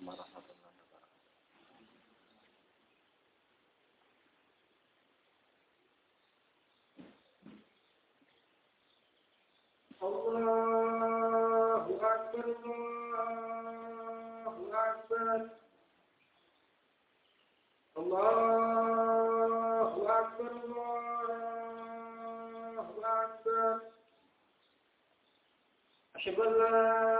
Warahmatullahi wabarakatuh. Allahu Akbar Allahu Akbar Allahu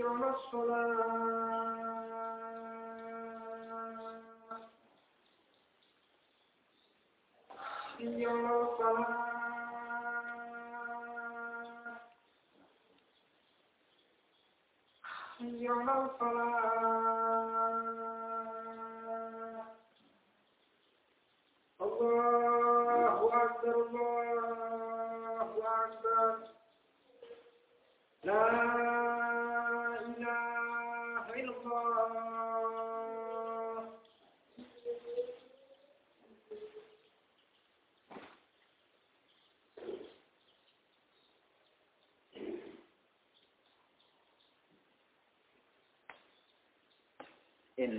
على الصلاة حي على الصلاة حي على الصلاة الله أكبر الله أكبر لا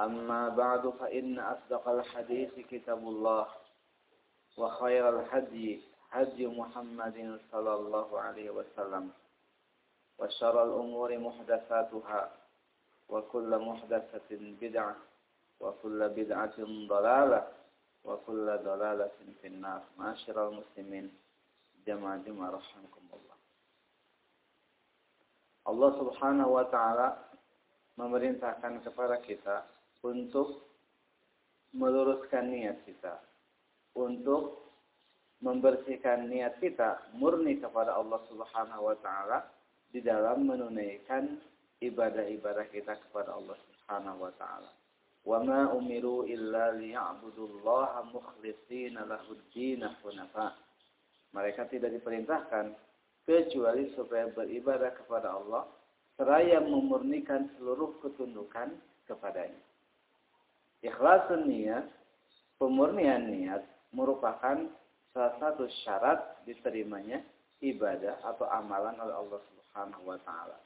أما بعد فإن أصدق الحديث كتاب الله وخير الهدي هدي محمد صلى الله عليه وسلم وشر الأمور محدثاتها وكل محدثة بدعة وكل بدعة ضلالة وكل ضلالة في النار. معاشر المسلمين جماعة جماعة رحمكم الله. Allah subhanahu wa ta'ala memerintahkan kepada kita untuk meluruskan niat kita, untuk membersihkan niat kita murni kepada Allah Subhanahu wa taala di dalam menunaikan ibadah-ibadah kita kepada Allah Subhanahu wa taala. Wa ma umiru illa liya'budullaha mukhlishina lahud-din hunafa. Mereka tidak diperintahkan kecuali supaya beribadah kepada Allah seraya memurnikan seluruh ketundukan kepadanya. Ikhlasun niat, pemurnian niat merupakan salah satu syarat diterimanya ibadah atau amalan oleh Allah Subhanahu wa taala.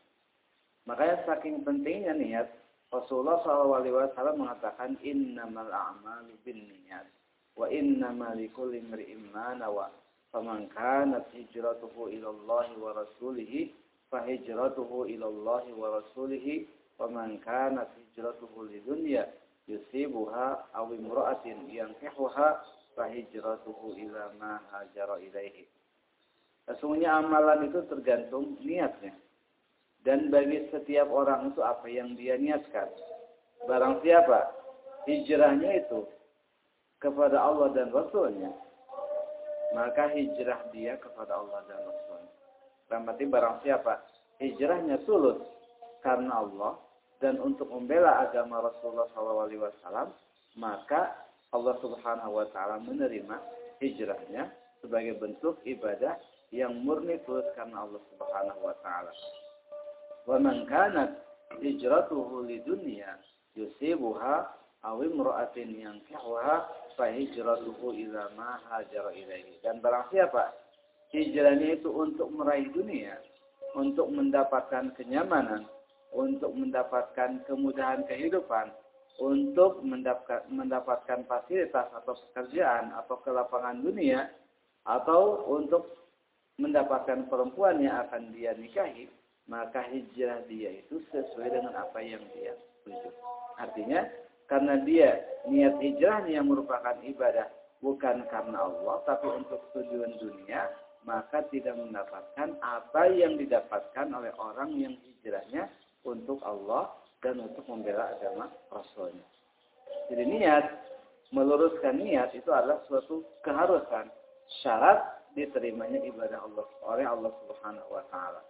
Makanya saking pentingnya niat, Rasulullah SAW mengatakan innamal a'malu binniyat wa innamal likulli imri'in ma nawa. Faman kanat hijratuhu ila Allah wa rasulih fahijratuhu ila Allah wa rasulih wa man kanat hijratuhu lidunya yusibuha aw imra'atin yankihuha fahijratuhu ila ma hajara ilaihi Sesungguhnya amalan itu tergantung niatnya. Dan bagi setiap orang itu apa yang dia niatkan. Barang siapa hijrahnya itu kepada Allah dan Rasulnya, maka hijrah dia kepada Allah dan Rasulnya. Berarti barang siapa hijrahnya sulut karena Allah dan untuk membela agama Rasulullah SAW, maka Allah Subhanahu Wa Taala menerima hijrahnya sebagai bentuk ibadah yang murni tulus karena Allah Subhanahu Wa Taala. Wa man kanat hijratuhu lidunya yusibuha aw imra'atin yankihuha fa hijratuhu ila ma hajara ilaihi. Dan barang siapa hijrahnya itu untuk meraih dunia, untuk mendapatkan kenyamanan, untuk mendapatkan kemudahan kehidupan, untuk mendapat, mendapatkan fasilitas atau pekerjaan atau kelapangan dunia, atau untuk mendapatkan perempuan yang akan dia nikahi, maka hijrah dia itu sesuai dengan apa yang dia tuju. Artinya, karena dia niat hijrahnya yang merupakan ibadah bukan karena Allah, tapi untuk tujuan dunia, maka tidak mendapatkan apa yang didapatkan oleh orang yang hijrahnya untuk Allah dan untuk membela agama Rasulnya. Jadi niat, meluruskan niat itu adalah suatu keharusan, syarat diterimanya ibadah Allah oleh Allah Subhanahu wa taala.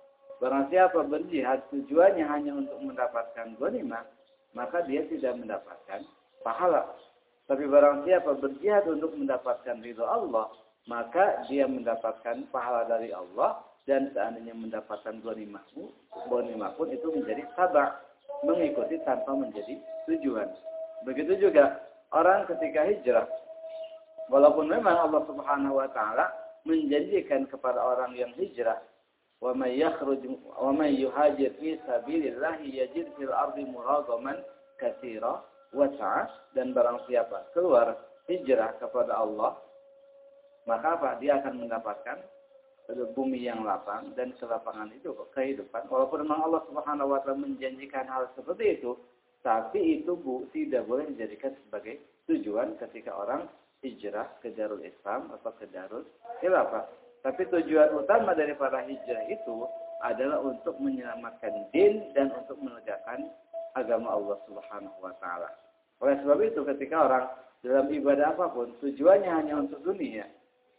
Barang siapa berjihad tujuannya hanya untuk mendapatkan ghanimah, maka dia tidak mendapatkan pahala. Tapi barang siapa berjihad untuk mendapatkan ridho Allah, maka dia mendapatkan pahala dari Allah dan seandainya mendapatkan dua lima pun itu menjadi sabar, mengikuti tanpa menjadi tujuan. Begitu juga orang ketika hijrah. Walaupun memang Allah Subhanahu wa taala menjanjikan kepada orang yang hijrah, "Wa may wa may fi sabilillah yajid fil ardi muragaman kasira wa dan barang siapa keluar hijrah kepada Allah, maka apa? Dia akan mendapatkan bumi yang lapang dan kelapangan itu kehidupan. Walaupun memang Allah Subhanahu wa taala menjanjikan hal seperti itu tapi itu bu, tidak boleh dijadikan sebagai tujuan ketika orang hijrah ke Darul Islam atau ke Darul Khilafah. Tapi tujuan utama daripada hijrah itu adalah untuk menyelamatkan din dan untuk menegakkan agama Allah Subhanahu wa taala. Oleh sebab itu ketika orang dalam ibadah apa pun tujuannya hanya untuk dunia,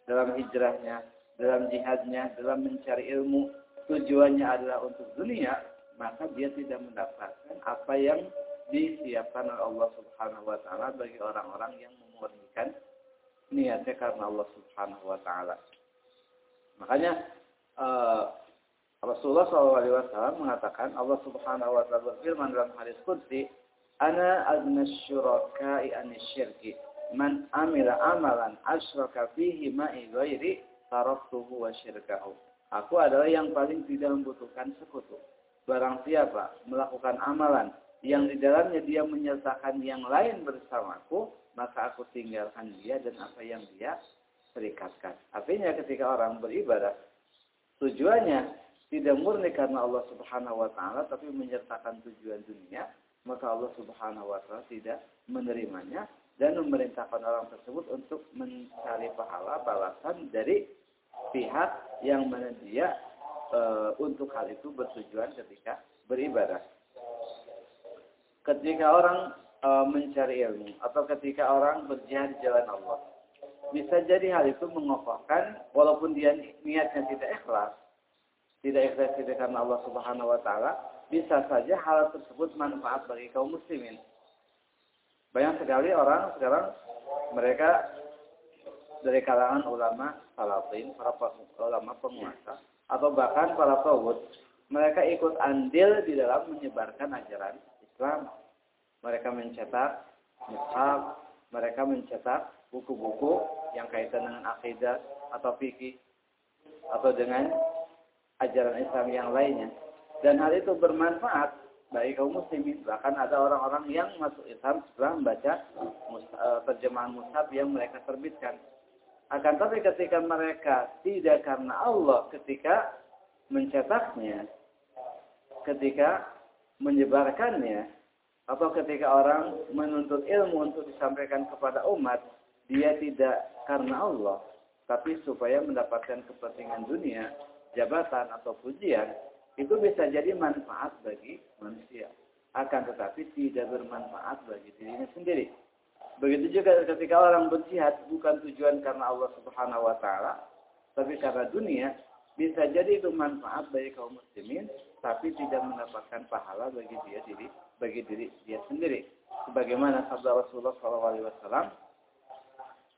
dalam hijrahnya, dalam jihadnya, dalam mencari ilmu, tujuannya adalah untuk dunia, maka dia tidak mendapatkan apa yang disiapkan oleh Allah Subhanahu wa taala bagi orang-orang yang memurnikan niatnya karena Allah Subhanahu wa taala. Makanya uh, Rasulullah SAW mengatakan Allah Subhanahu Wa Taala berfirman dalam hadis Qudsi, Ana azna syuraka'i anisyirki. Man amila amalan asyraka fihi ma'i ghairi taraktuhu wa syirkahu. Aku adalah yang paling tidak membutuhkan sekutu. Barang siapa melakukan amalan yang di dalamnya dia menyertakan yang lain bersamaku, maka aku tinggalkan dia dan apa yang dia serikatkan. Artinya ketika orang beribadah, tujuannya tidak murni karena Allah Subhanahu wa taala tapi menyertakan tujuan dunia, maka Allah Subhanahu wa taala tidak menerimanya dan memerintahkan orang tersebut untuk mencari pahala balasan dari pihak yang mana dia e, untuk hal itu bertujuan ketika beribadah. Ketika orang e, mencari ilmu atau ketika orang berjihad di jalan Allah, bisa jadi hal itu mengokohkan walaupun dia niatnya tidak ikhlas, tidak ikhlas tidak karena Allah Subhanahu wa taala, bisa saja hal tersebut manfaat bagi kaum muslimin. Banyak sekali orang sekarang mereka dari kalangan ulama salafin, para ulama penguasa atau bahkan para tawud, mereka ikut andil di dalam menyebarkan ajaran Islam. Mereka mencetak mushaf, mereka mencetak buku-buku yang kaitan dengan akidah atau fikih atau dengan ajaran Islam yang lainnya. Dan hal itu bermanfaat bagi kaum muslimin. Bahkan ada orang-orang yang masuk Islam setelah membaca e, terjemahan mushaf yang mereka terbitkan. Akan tapi ketika mereka tidak karena Allah ketika mencetaknya, ketika menyebarkannya, atau ketika orang menuntut ilmu untuk disampaikan kepada umat, dia tidak karena Allah, tapi supaya mendapatkan kepentingan dunia, jabatan atau pujian, itu bisa jadi manfaat bagi manusia. Akan tetapi tidak bermanfaat bagi dirinya sendiri. Begitu juga ketika orang berjihad bukan tujuan karena Allah Subhanahu wa taala, tapi karena dunia, bisa jadi itu manfaat bagi kaum muslimin, tapi tidak mendapatkan pahala bagi dia diri, bagi diri dia sendiri. Sebagaimana sabda Rasulullah SAW,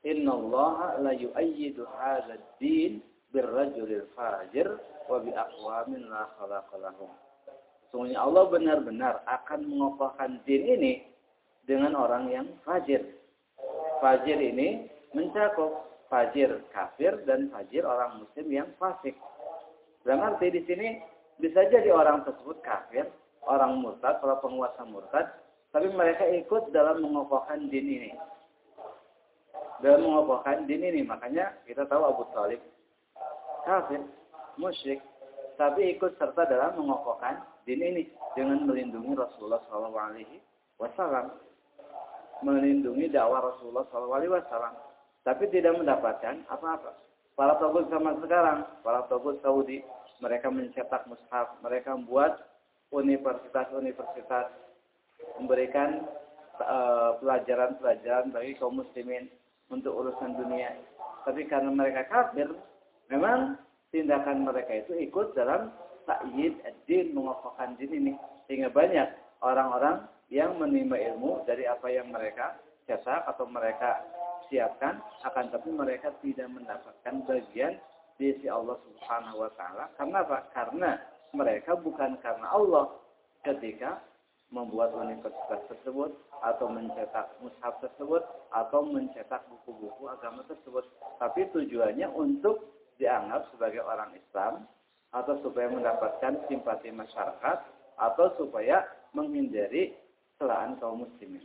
Inna Allah la yu'ayyidu hadha din birrajulil fajir wa bi aqwamin la khalaqalahum. Sungguhnya Allah benar-benar akan mengokohkan din ini dengan orang yang fajir. Fajir ini mencakup fajir kafir dan fajir orang muslim yang fasik. Dalam arti di sini bisa jadi orang tersebut kafir, orang murtad, orang penguasa murtad, tapi mereka ikut dalam mengokohkan din ini. Dalam mengokohkan din ini, makanya kita tahu Abu Talib kafir, musyrik, tapi ikut serta dalam mengokohkan din ini dengan melindungi Rasulullah SAW, melindungi dakwah Rasulullah SAW tapi tidak mendapatkan apa-apa. Para togut sama sekarang, para togut Saudi, mereka mencetak mushaf, mereka membuat universitas-universitas, memberikan eh, pelajaran-pelajaran uh, bagi kaum muslimin untuk urusan dunia. Tapi karena mereka kafir, memang tindakan mereka itu ikut dalam ta'yid ad-din, mengokohkan din ini. Sehingga banyak orang-orang yang menimba ilmu dari apa yang mereka cetak atau mereka siapkan akan tapi mereka tidak mendapatkan bagian di sisi Allah Subhanahu wa taala. Karena apa? Karena mereka bukan karena Allah ketika membuat universitas tersebut atau mencetak mushaf tersebut atau mencetak buku-buku agama tersebut, tapi tujuannya untuk dianggap sebagai orang Islam atau supaya mendapatkan simpati masyarakat atau supaya menghindari celaan kaum muslimin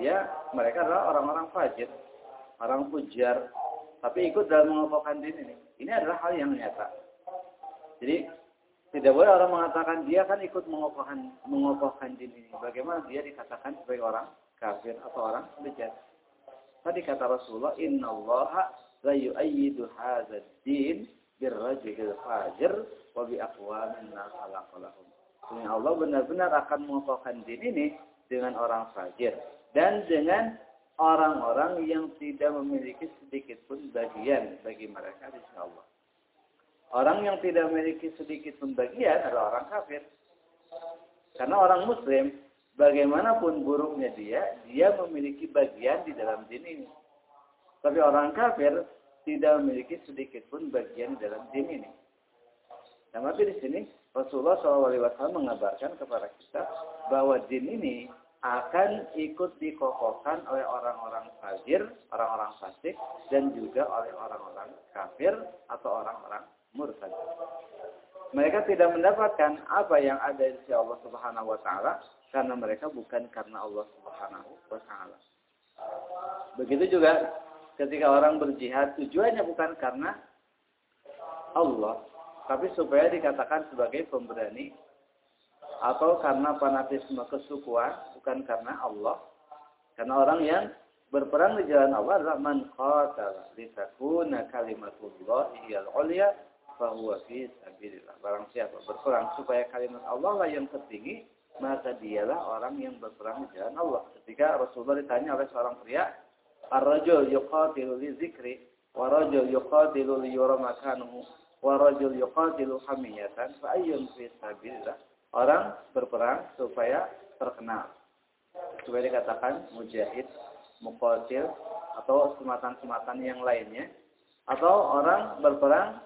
dia mereka adalah orang-orang fajir, orang pujar, tapi ikut dalam mengokohkan din ini. Ini adalah hal yang nyata. Jadi tidak boleh orang mengatakan dia kan ikut mengokohkan mengokohkan din ini. Bagaimana dia dikatakan sebagai orang kafir atau orang bejat? Tadi kata Rasulullah, Inna Allah la yu'ayyidu hadzal din fajir wa bi aqwamin. Allah benar-benar akan mengokohkan din ini dengan orang fajir dan dengan orang-orang yang tidak memiliki sedikit pun bagian bagi mereka di sisi Allah. Orang yang tidak memiliki sedikit pun bagian adalah orang kafir. Karena orang muslim, bagaimanapun buruknya dia, dia memiliki bagian di dalam din ini. Tapi orang kafir tidak memiliki sedikit pun bagian di dalam din ini. Nah, tapi di sini Rasulullah SAW mengabarkan kepada kita bahwa din ini akan ikut dikokohkan oleh orang-orang fajir, orang-orang fasik, dan juga oleh orang-orang kafir atau orang-orang murtad. Mereka tidak mendapatkan apa yang ada di sisi Allah Subhanahu wa taala karena mereka bukan karena Allah Subhanahu wa taala. Begitu juga ketika orang berjihad tujuannya bukan karena Allah, tapi supaya dikatakan sebagai pemberani atau karena fanatisme kesukuan bukan karena Allah. Karena orang yang berperang di jalan Allah adalah man qatala litakuna kalimatullah hiyal ulya fahuwa fi sabilillah. Barang siapa berperang supaya kalimat Allah lah yang tertinggi maka dialah orang yang berperang di jalan Allah. Ketika Rasulullah ditanya oleh seorang pria ar-rajul yuqatilu li zikri wa rajul yuqatilu li yura makanuhu wa rajul yuqatilu hamiyatan fa ayyun orang berperang supaya terkenal. Supaya dikatakan mujahid, muqatil, atau sematan-sematan yang lainnya. Atau orang berperang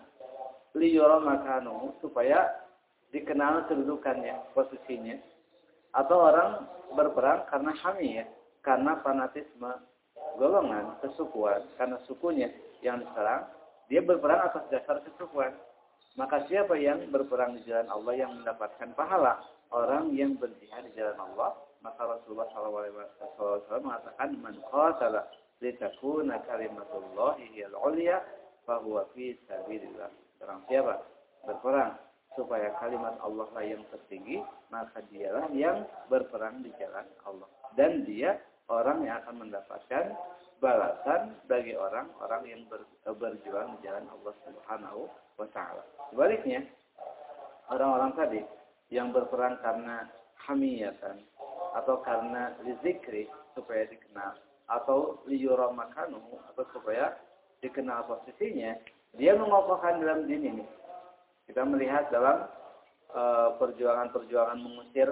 liyura makanu supaya dikenal kedudukannya, posisinya. Atau orang berperang karena ya, karena fanatisme golongan, kesukuan, karena sukunya yang diserang, dia berperang atas dasar kesukuan. Maka siapa yang berperang di jalan Allah yang mendapatkan pahala? Orang yang berjihad di jalan Allah. Maka Rasulullah SAW mengatakan, Man qatala litakuna kalimatullahi hiyal ulia, fahuwa fi sabilillah. Orang siapa? Berperang supaya kalimat Allah lah yang tertinggi, maka dialah yang berperang di jalan Allah. Dan dia orang yang akan mendapatkan balasan bagi orang-orang yang ber, berjuang di jalan Allah Subhanahu wa taala. Sebaliknya, orang-orang tadi yang berperang karena hamiyatan atau karena zikri supaya dikenal atau liyura makanu atau supaya dikenal posisinya, dia mengokohkan dalam din ini. Kita melihat dalam eh, perjuangan-perjuangan mengusir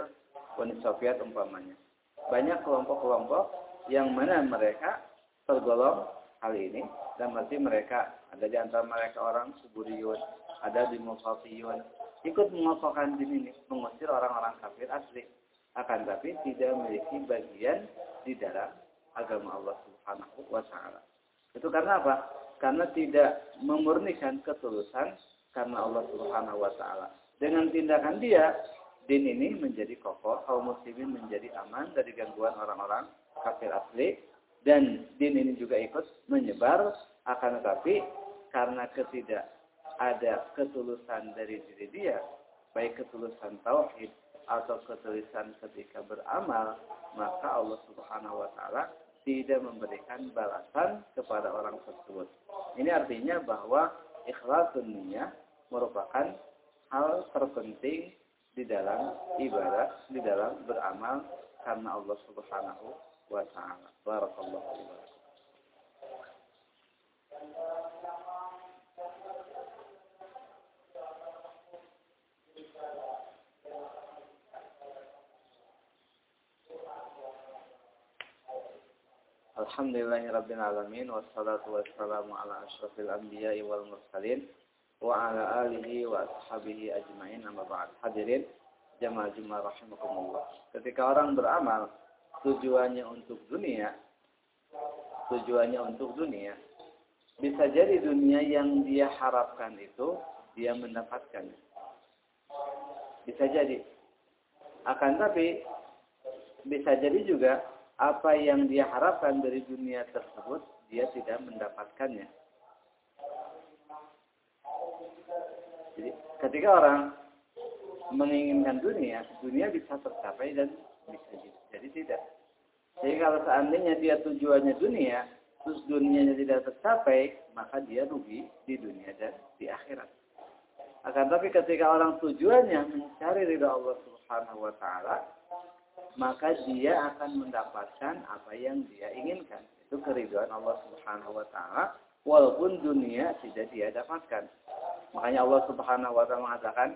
Uni Soviet umpamanya. Banyak kelompok-kelompok yang mana mereka tergolong hal ini dan berarti mereka ada di antara mereka orang Suburiyun, ada di Mufafiyun ikut mengokohkan din ini, mengusir orang-orang kafir asli akan tapi tidak memiliki bagian di dalam agama Allah Subhanahu wa taala. Itu karena apa? Karena tidak memurnikan ketulusan karena Allah Subhanahu wa taala. Dengan tindakan dia, din ini menjadi kokoh, kaum muslimin menjadi aman dari gangguan orang-orang kafir asli dan din ini juga ikut menyebar akan tetapi karena ketidak ada ketulusan dari diri dia baik ketulusan tauhid atau ketulusan ketika beramal maka Allah Subhanahu wa taala tidak memberikan balasan kepada orang tersebut. Ini artinya bahwa ikhlas niat merupakan hal terpenting di dalam ibadah, di dalam beramal karena Allah Subhanahu wa taala. Barakallahu. Alhamdulillahirabbil alamin wassalatu wassalamu ala asyrafil anbiya'i wal mursalin wa ala alihi wa ashabihi ajmain amma ba'd. Hadirin jamaah Jumat rahimakumullah. Ketika orang beramal tujuannya untuk dunia, tujuannya untuk dunia, bisa jadi dunia yang dia harapkan itu dia mendapatkan. Bisa jadi. Akan tapi bisa jadi juga apa yang dia harapkan dari dunia tersebut dia tidak mendapatkannya. Jadi ketika orang menginginkan dunia, dunia bisa tercapai dan bisa jadi tidak. Jadi kalau seandainya dia tujuannya dunia, terus dunianya tidak tercapai, maka dia rugi di dunia dan di akhirat. Akan tapi ketika orang tujuannya mencari ridha Allah Subhanahu wa taala, maka dia akan mendapatkan apa yang dia inginkan. Itu keriduan Allah Subhanahu wa taala walaupun dunia tidak dia dapatkan. Makanya Allah Subhanahu wa taala mengatakan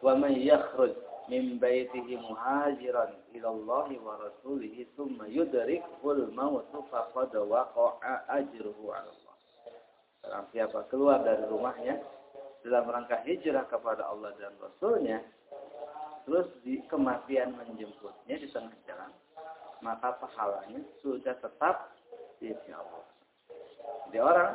wa yakhruj min baitihi muhajiran ila Allah wa rasulih thumma yudrikul maut faqad waqa'a ajruhu 'ala Allah. Barang siapa keluar dari rumahnya dalam rangka hijrah kepada Allah dan Rasulnya, terus di kematian menjemputnya di tengah jalan, maka pahalanya sudah tetap di sisi Allah. Jadi orang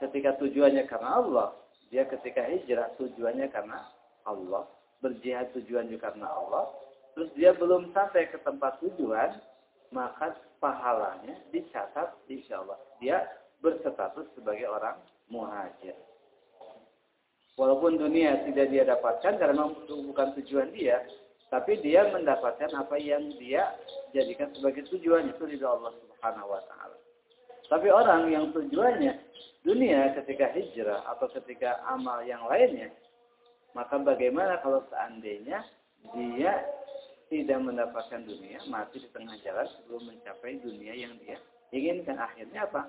ketika tujuannya karena Allah, dia ketika hijrah tujuannya karena Allah, berjihad tujuannya karena Allah, terus dia belum sampai ke tempat tujuan, maka pahalanya dicatat insya Allah. Dia berstatus sebagai orang muhajir. Walaupun dunia tidak dia dapatkan karena bukan tujuan dia, tapi dia mendapatkan apa yang dia jadikan sebagai tujuan itu di Allah Subhanahu wa taala. Tapi orang yang tujuannya dunia ketika hijrah atau ketika amal yang lainnya, maka bagaimana kalau seandainya dia tidak mendapatkan dunia, mati di tengah jalan sebelum mencapai dunia yang dia inginkan. Akhirnya apa?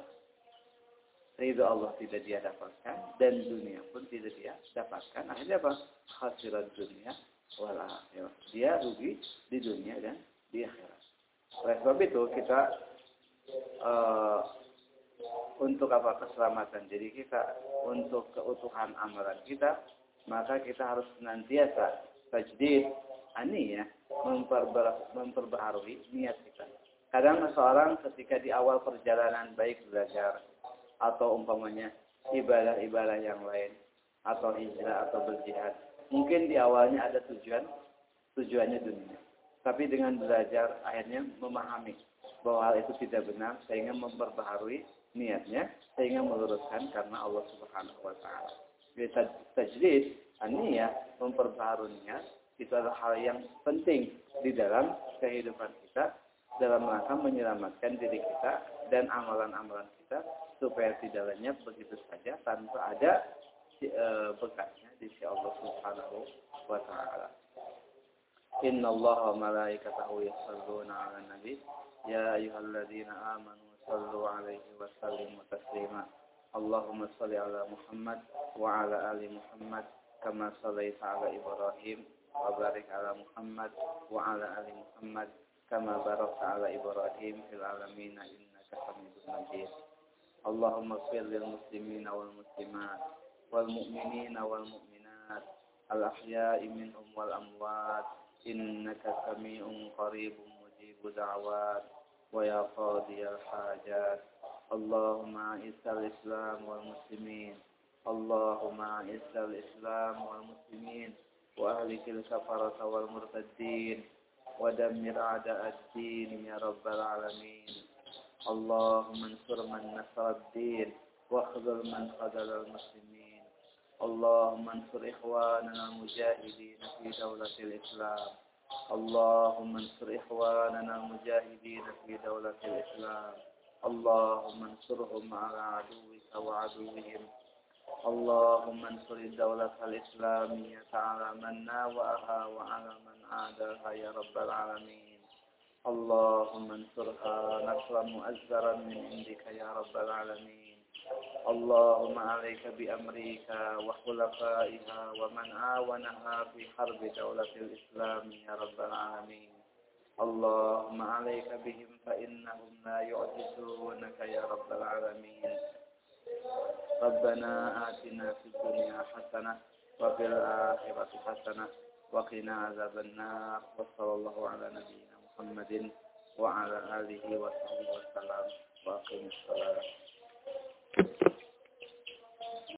ridho Allah tidak dia dapatkan dan dunia pun tidak dia dapatkan. Akhirnya apa? Khasirat dunia wal akhirat. Dia rugi di dunia dan di akhirat. Oleh sebab itu kita uh, untuk apa keselamatan diri kita, untuk keutuhan amalan kita, maka kita harus senantiasa tajdid aniyah memperbaharui niat kita. Kadang seorang ketika di awal perjalanan baik belajar atau umpamanya ibadah-ibadah yang lain atau hijrah atau berjihad. Mungkin di awalnya ada tujuan, tujuannya dunia. Tapi dengan belajar akhirnya memahami bahwa hal itu tidak benar sehingga memperbaharui niatnya sehingga meluruskan karena Allah Subhanahu wa taala. Jadi tajdid aniyah memperbaharui niat itu adalah hal yang penting di dalam kehidupan kita dalam rangka menyelamatkan diri kita dan amalan-amalan kita supaya tidak lenyap begitu saja tanpa ada e, bekasnya di sisi Allah Subhanahu wa taala. Inna Allah wa malaikatahu yusalluna 'alan nabi ya ayyuhalladzina amanu sallu 'alaihi wa sallimu taslima. Allahumma salli 'ala Muhammad wa 'ala ali Muhammad kama shallaita 'ala Ibrahim wa barik 'ala Muhammad wa 'ala ali Muhammad kama barakta 'ala Ibrahim fil alamin innaka Hamidum Majid. Allahumma ighfir lil muslimina wal muslimat wal mu'minina wal mu'minat al ahya'i minhum wal amwat إنك سميع قريب مجيب دعوات ويا قاضي الحاجات Allahumma izzal Islam wal muslimin. Allahumma izzal Islam wal muslimin. Wa ahlikil kafarata wal murtaddin. Wa dammir a'da'ad-din ya rabbal alamin. Allahumma ansur man wa khudul man khadal al-muslimin. Allahumma ansur ikhwanana al-mujahidin fi dawlatil Islam. Allahumma ansur ikhwanana al-mujahidin fi dawlatil Islam. اللهم انصرهم على عدوك وعدوهم. اللهم انصر الدولة الإسلامية على من ناوأها وعلى من عاداها يا رب العالمين. اللهم انصرها نصرا مؤزرا من عندك يا رب العالمين. اللهم عليك بأمريكا وخلفائها ومن عاونها في حرب دولة الإسلام يا رب العالمين. اللهم عليك بهم فإنهم لا يعجزونك يا رب العالمين. ربنا آتنا في الدنيا حسنة وفي الآخرة حسنة وقنا عذاب النار. وصلى الله على نبينا محمد وعلى آله وصحبه وسلم. وأقم الصلاة.